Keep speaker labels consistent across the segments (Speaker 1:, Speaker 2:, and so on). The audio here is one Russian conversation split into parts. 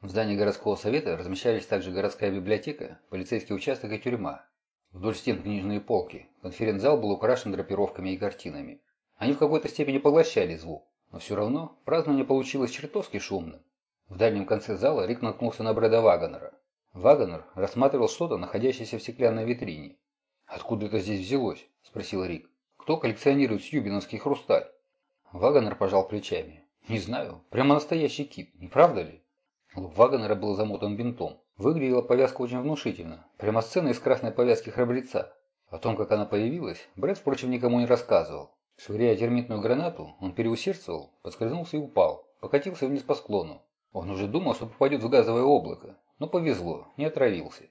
Speaker 1: В здании городского совета размещались также городская библиотека, полицейский участок и тюрьма. Вдоль стен книжные полки. Конференц-зал был украшен драпировками и картинами. Они в какой-то степени поглощали звук, но все равно празднование получилось чертовски шумным. В дальнем конце зала Рик наткнулся на Брэда Вагонера. Вагонер рассматривал что-то, находящееся в стеклянной витрине. «Откуда это здесь взялось?» – спросил Рик. «Кто коллекционирует сьюбиновский хрусталь?» Вагонер пожал плечами. «Не знаю. Прямо настоящий кип, не правда ли?» Лоб Вагонера был замотан бинтом. Выглядела повязка очень внушительно. Прямо сцена из красной повязки храбреца. О том, как она появилась, Брэд, впрочем, никому не рассказывал. Швыряя термитную гранату, он переусердствовал, подскользнулся и упал. Покатился вниз по склону. Он уже думал, что попадет в газовое облако. Но повезло, не отравился.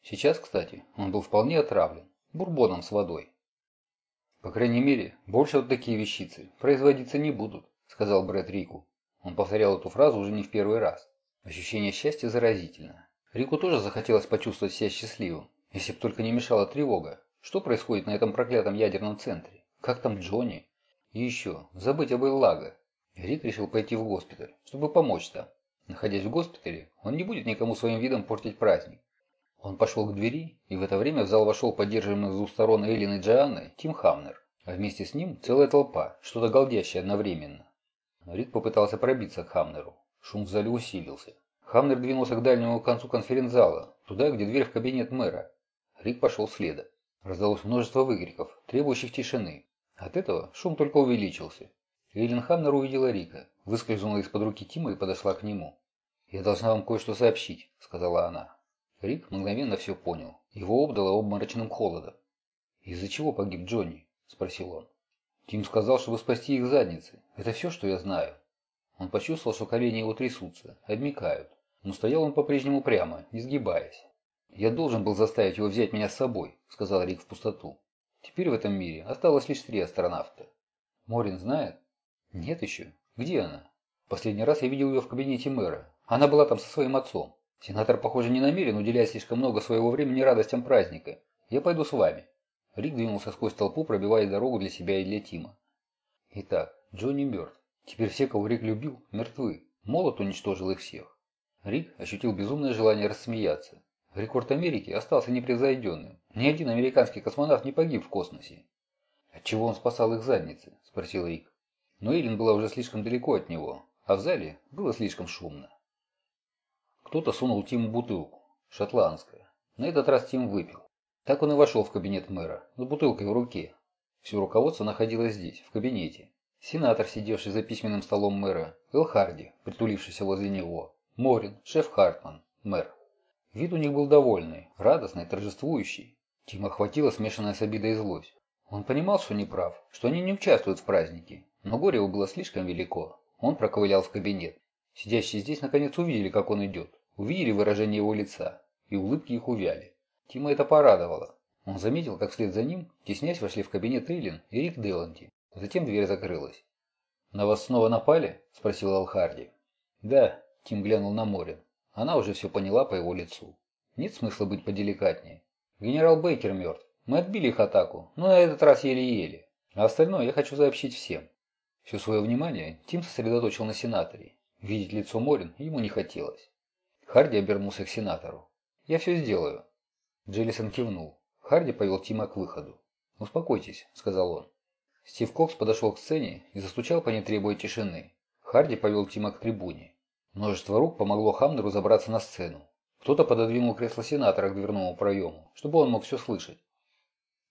Speaker 1: Сейчас, кстати, он был вполне отравлен. Бурбоном с водой. По крайней мере, больше вот такие вещицы производиться не будут, сказал Брэд Рику. Он повторял эту фразу уже не в первый раз. Ощущение счастья заразительно. Рику тоже захотелось почувствовать себя счастливым, если бы только не мешала тревога. Что происходит на этом проклятом ядерном центре? Как там Джонни? И еще, забыть об Эллага. Рик решил пойти в госпиталь, чтобы помочь там. Находясь в госпитале, он не будет никому своим видом портить праздник. Он пошел к двери, и в это время в зал вошел поддерживаемый с двух сторон Эллен и Джоанной Тим Хамнер, а вместе с ним целая толпа, что-то галдящее одновременно. Рик попытался пробиться к Хамнеру. Шум в зале усилился. Хамнер двинулся к дальнему концу конференц-зала, туда, где дверь в кабинет мэра. Рик пошел следом. Раздалось множество выкриков, требующих тишины. От этого шум только увеличился. Эйлин Хамнер увидела Рика, выскользнула из-под руки Тима и подошла к нему. «Я должна вам кое-что сообщить», — сказала она. Рик мгновенно все понял. Его обдало обморочным холодом. «Из-за чего погиб Джонни?» – спросил он. «Тим сказал, чтобы спасти их задницы. Это все, что я знаю». Он почувствовал, что колени его трясутся, обмикают. Но стоял он по-прежнему прямо, не сгибаясь. «Я должен был заставить его взять меня с собой», – сказал Рик в пустоту. «Теперь в этом мире осталось лишь три астронавта». «Морин знает?» «Нет еще. Где она?» «Последний раз я видел ее в кабинете мэра. Она была там со своим отцом. Сенатор, похоже, не намерен уделять слишком много своего времени радостям праздника. Я пойду с вами». Рик двинулся сквозь толпу, пробивая дорогу для себя и для Тима. Итак, Джонни мертв. Теперь все, кого Рик любил, мертвы. Молот уничтожил их всех. Рик ощутил безумное желание рассмеяться. Рекорд Америки остался непревзойденным. Ни один американский космонавт не погиб в космосе. «Отчего он спасал их задницы?» – спросил Рик. Но Эйлин была уже слишком далеко от него, а в зале было слишком шумно. Кто-то сунул Тиму бутылку. Шотландская. На этот раз Тим выпил. Так он и вошел в кабинет мэра, с бутылкой в руке. Все руководство находилось здесь, в кабинете. Сенатор, сидевший за письменным столом мэра, Эл Харди, притулившийся возле него, Морин, шеф Хартман, мэр. Вид у них был довольный, радостный, торжествующий. Тима охватила смешанная с обидой и злость. Он понимал, что не прав, что они не участвуют в празднике, но горе его было слишком велико. Он проковылял в кабинет. Сидящие здесь наконец увидели, как он идет, увидели выражение его лица, и улыбки их увяли. Тима это порадовало. Он заметил, как вслед за ним, теснясь, вошли в кабинет Эйлин и Рик Деланти. Затем дверь закрылась. «На вас снова напали?» – спросил Алхарди. «Да», – Тим глянул на море. Она уже все поняла по его лицу. Нет смысла быть поделикатнее. Генерал Бейкер мертв. Мы отбили их атаку, но на этот раз еле-еле. А остальное я хочу сообщить всем. Все свое внимание Тим сосредоточил на сенаторе. Видеть лицо Морин ему не хотелось. Харди обернулся к сенатору. «Я все сделаю. Джеллисон кивнул. Харди повел Тима к выходу. «Успокойтесь», — сказал он. Стив Кокс подошел к сцене и застучал по ней, требуя тишины. Харди повел Тима к трибуне. Множество рук помогло Хамнеру забраться на сцену. Кто-то пододвинул кресло сенатора к дверному проему, чтобы он мог все слышать.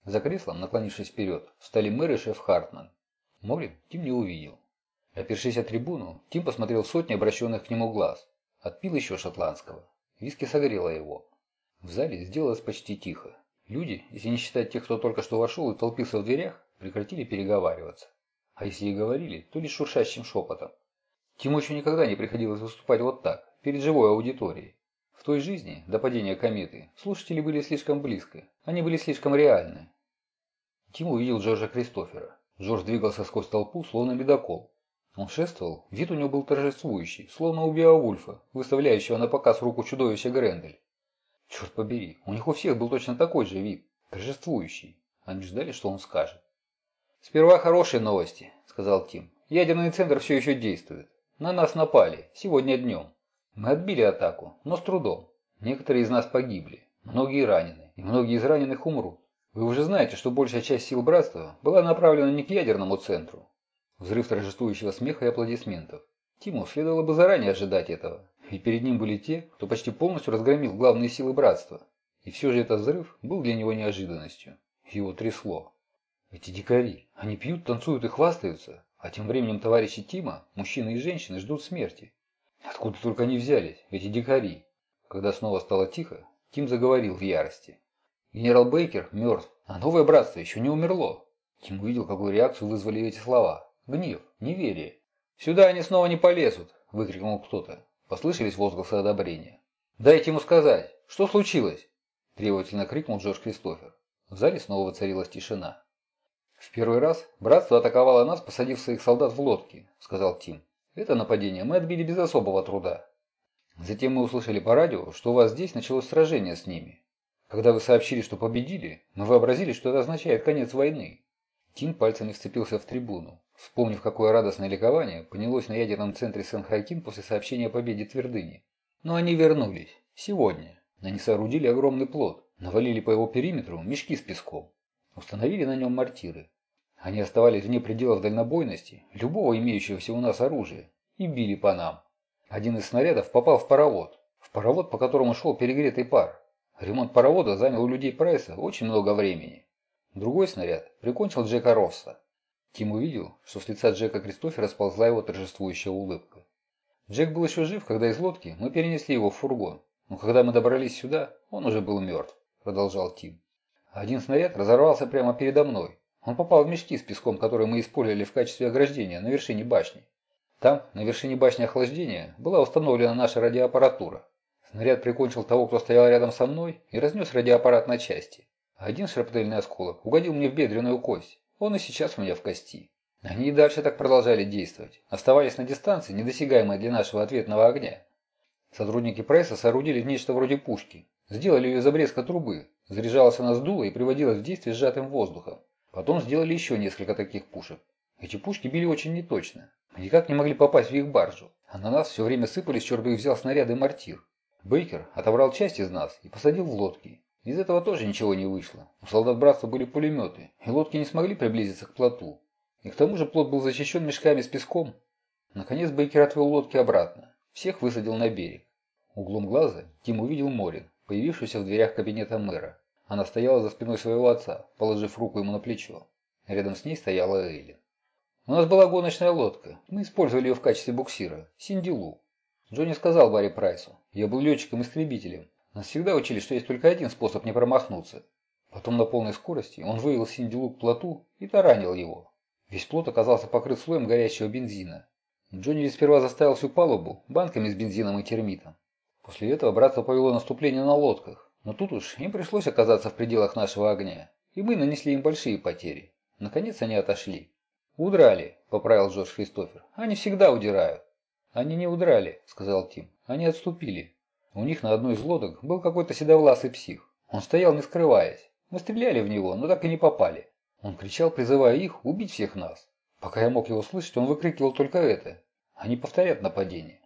Speaker 1: За креслом, наклонившись вперед, встали мэр и шеф Хартман. Морин Тим не увидел. Опершись о трибуну, Тим посмотрел сотни обращенных к нему глаз. Отпил еще шотландского. Виски согрело его. В зале сделалось почти тихо. Люди, если не считать тех, кто только что вошел и толпился в дверях, прекратили переговариваться. А если и говорили, то лишь шуршащим шепотом. Тиму еще никогда не приходилось выступать вот так, перед живой аудиторией. В той жизни, до падения кометы, слушатели были слишком близко, они были слишком реальны. Тим увидел Джорджа Кристофера. Джордж двигался сквозь толпу, словно ледокол. Он шествовал, вид у него был торжествующий, словно у Беовульфа, выставляющего на показ руку чудовища Грендель. Черт побери, у них у всех был точно такой же вид, торжествующий. Они ждали, что он скажет. «Сперва хорошие новости», — сказал Тим. «Ядерный центр все еще действует. На нас напали. Сегодня днем. Мы отбили атаку, но с трудом. Некоторые из нас погибли, многие ранены, и многие из раненых умрут. Вы уже знаете, что большая часть сил братства была направлена не к ядерному центру. Взрыв торжествующего смеха и аплодисментов. Тиму следовало бы заранее ожидать этого, ведь перед ним были те, кто почти полностью разгромил главные силы братства. И все же этот взрыв был для него неожиданностью. Его трясло. Эти дикари, они пьют, танцуют и хвастаются, а тем временем товарищи Тима, мужчины и женщины, ждут смерти. Откуда только они взялись, эти дикари? Когда снова стало тихо, Тим заговорил в ярости. Генерал Бейкер мертв, а новое братство еще не умерло. Тим увидел, какую реакцию вызвали эти слова. Гнев, неверие. «Сюда они снова не полезут!» – выкрикнул кто-то. Послышались возгласы одобрения. «Дайте ему сказать! Что случилось?» – требовательно крикнул Джордж Кристофер. В зале снова воцарилась тишина. «В первый раз братство атаковало нас, посадив своих солдат в лодки», – сказал Тим. «Это нападение мы отбили без особого труда. Затем мы услышали по радио, что у вас здесь началось сражение с ними. Когда вы сообщили, что победили, мы вообразили, что это означает конец войны. Тим пальцами вцепился в трибуну, вспомнив, какое радостное ликование поднялось на ядерном центре Сен-Хакин после сообщения о победе Твердыни. Но они вернулись. Сегодня. Они соорудили огромный плод, навалили по его периметру мешки с песком, установили на нем мортиры. Они оставались вне пределов дальнобойности любого имеющегося у нас оружия и били по нам. Один из снарядов попал в паровод, в паровод, по которому шел перегретый пар. Ремонт паровода занял у людей Прайса очень много времени. Другой снаряд прикончил Джека Росса. Тим увидел, что с лица Джека Кристофера сползла его торжествующая улыбка. Джек был еще жив, когда из лодки мы перенесли его в фургон. Но когда мы добрались сюда, он уже был мертв, продолжал Тим. Один снаряд разорвался прямо передо мной. Он попал в мешки с песком, которые мы использовали в качестве ограждения на вершине башни. Там, на вершине башни охлаждения, была установлена наша радиоаппаратура. Снаряд прикончил того, кто стоял рядом со мной, и разнес радиоаппарат на части. Один шрапнельный осколок угодил мне в бедренную кость. Он и сейчас у меня в кости. Они и дальше так продолжали действовать, оставаясь на дистанции, недосягаемой для нашего ответного огня. Сотрудники пресса соорудили нечто вроде пушки. Сделали ее из обрезка трубы. Заряжалась она с дула и приводилась в действие сжатым воздухом. Потом сделали еще несколько таких пушек. Эти пушки били очень неточно. Мы никак не могли попасть в их баржу, а на нас все время сыпались, черт бы их взял, снаряды мортир. Бейкер отобрал часть из нас и посадил в лодки. Из этого тоже ничего не вышло. У солдат братства были пулеметы, и лодки не смогли приблизиться к плоту. И к тому же плот был защищен мешками с песком. Наконец Бейкер отвел лодки обратно. Всех высадил на берег. Углом глаза Тим увидел Морин, появившуюся в дверях кабинета мэра. Она стояла за спиной своего отца, положив руку ему на плечо. Рядом с ней стояла Эйлин. У нас была гоночная лодка. Мы использовали ее в качестве буксира. Синдилу. Джонни сказал Барри Прайсу. Я был летчиком-истребителем. Нас всегда учили, что есть только один способ не промахнуться. Потом на полной скорости он вывел Синдилу к плоту и таранил его. Весь плот оказался покрыт слоем горящего бензина. Джонни сперва заставил всю палубу банками с бензином и термитом. После этого братство повело наступление на лодках. Но тут уж им пришлось оказаться в пределах нашего огня. И мы нанесли им большие потери. Наконец они отошли. «Удрали», – поправил Джордж Кристофер. «Они всегда удирают». «Они не удрали», – сказал Тим. «Они отступили. У них на одной из лодок был какой-то седовласый псих. Он стоял не скрываясь. Мы стреляли в него, но так и не попали. Он кричал, призывая их убить всех нас. Пока я мог его слышать, он выкрикивал только это. Они повторят нападение».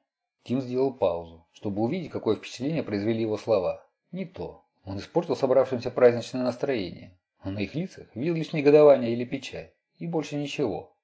Speaker 1: Тим сделал паузу, чтобы увидеть, какое впечатление произвели его слова. Не то. Он испортил собравшимся праздничное настроение. Но на их лицах видел лишь негодование или печаль. И больше ничего.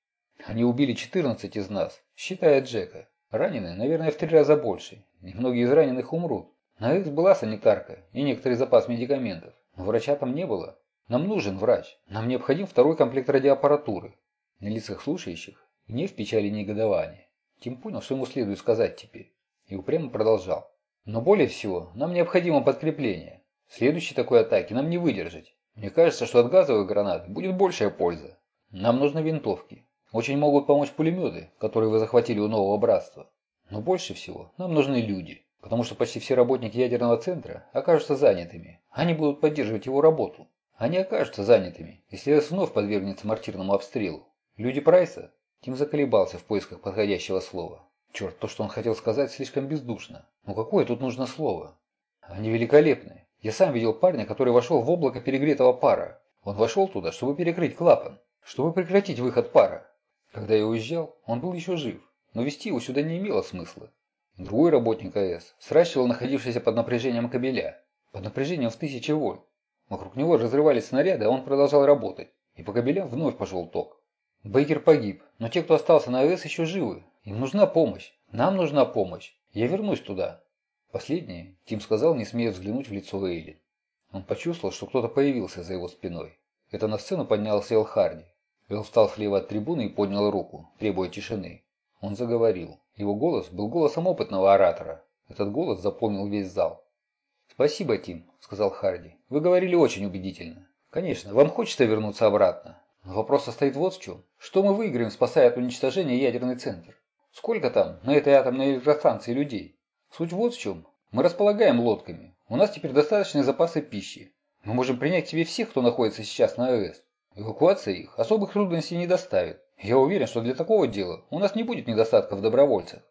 Speaker 1: Они убили 14 из нас, считая Джека. Ранены, наверное, в три раза больше. И многие из раненых умрут. На их была санитарка и некоторый запас медикаментов. Но врача там не было. Нам нужен врач. Нам необходим второй комплект радиоаппаратуры. На лицах слушающих гнев, печаль и негодование. Тим понял, что ему следует сказать теперь. И упрямо продолжал. Но более всего, нам необходимо подкрепление. Следующей такой атаки нам не выдержать. Мне кажется, что от газовых гранат будет большая польза. Нам нужны винтовки. Очень могут помочь пулеметы, которые вы захватили у Нового Братства. Но больше всего нам нужны люди, потому что почти все работники ядерного центра окажутся занятыми. Они будут поддерживать его работу. Они окажутся занятыми, если СС вновь подвергнется мортирному обстрелу. Люди Прайса? Тим заколебался в поисках подходящего слова. Черт, то, что он хотел сказать, слишком бездушно. Но какое тут нужно слово? Они великолепны. Я сам видел парня, который вошел в облако перегретого пара. Он вошел туда, чтобы перекрыть клапан чтобы прекратить выход пара. Когда я уезжал, он был еще жив, но вести его сюда не имело смысла. Другой работник АЭС сращивал находившиеся под напряжением кабеля. Под напряжением в тысячи вольт. Вокруг него разрывались снаряды, а он продолжал работать. И по кабелям вновь пошел ток. Бейкер погиб, но те, кто остался на АЭС, еще живы. Им нужна помощь. Нам нужна помощь. Я вернусь туда. Последнее Тим сказал, не смея взглянуть в лицо Эйли. Он почувствовал, что кто-то появился за его спиной. Это на сцену поднялся Эл Харди. Эл встал слева от трибуны и поднял руку, требуя тишины. Он заговорил. Его голос был голосом опытного оратора. Этот голос заполнил весь зал. «Спасибо, Тим», — сказал Харди. «Вы говорили очень убедительно. Конечно, вам хочется вернуться обратно. Но вопрос состоит вот в чем. Что мы выиграем, спасая от уничтожения ядерный центр? Сколько там на этой атомной электростанции людей? Суть вот в чем. Мы располагаем лодками. У нас теперь достаточные запасы пищи. Мы можем принять к себе всех, кто находится сейчас на АЭС. Эвакуация их особых трудностей не доставит. Я уверен, что для такого дела у нас не будет недостатка в добровольцах.